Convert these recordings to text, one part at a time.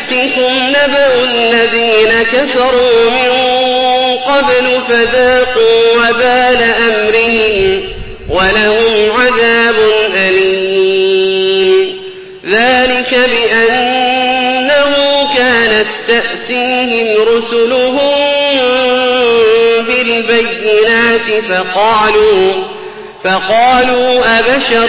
يأتكم نبأ الذين كفروا من قبل فذاقوا وبال أمرهم ولهم عذاب أليم. ذلك بأنه كانت تأتيهم رسلهم بالبينات فقالوا فقالوا أبشر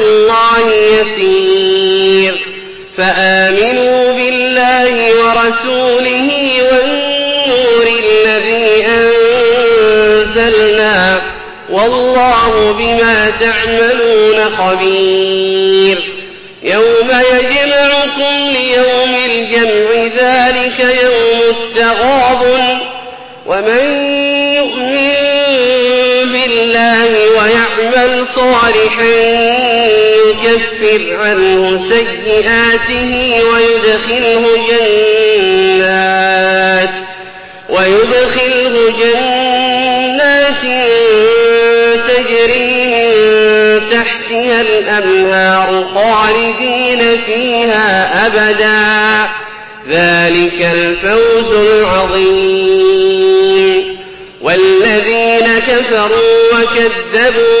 ورسوله والنور الذي أنزلنا. والله بما تعملون خبير. يوم يجمعكم ليوم الجمع ذلك يوم التغابن. ومن يؤمن بالله ويعمل صالحا يكفر عنه سيئاته ويدخله جنات ويدخله جنات تجري من تحتها الأنهار خالدين فيها أبدا ذلك الفوز العظيم والذين كفروا وكذبوا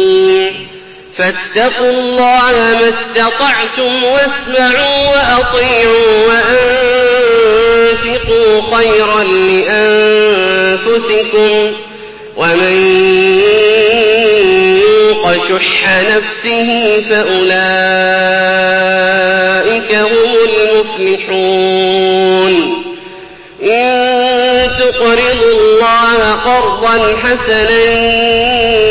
فاتقوا الله ما استطعتم واسمعوا وأطيعوا وأنفقوا خيرا لأنفسكم ومن يوق شح نفسه فأولئك هم المفلحون إن تقرضوا الله قرضا حسنا